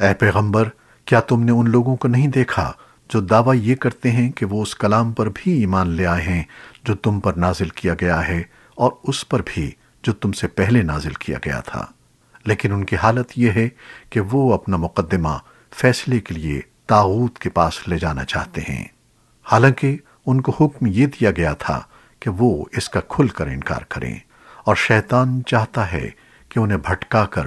اے پیغمبر، کیا تم نے ان لوگوں کو نہیں دیکھا جو دعویٰ یہ کرتے ہیں کہ وہ اس کلام پر بھی ایمان لے آئے ہیں جو تم پر نازل کیا گیا ہے اور اس پر بھی جو تم سے پہلے نازل کیا گیا تھا؟ لیکن ان کی حالت یہ ہے کہ وہ اپنا مقدمہ فیصلے کے لیے تاغوت کے پاس لے جانا چاہتے ہیں۔ حالانکہ ان کو حکم یہ دیا گیا تھا کہ وہ اس کا کھل کر انکار کریں اور شیطان چاہتا ہے کہ انہیں بھٹکا کر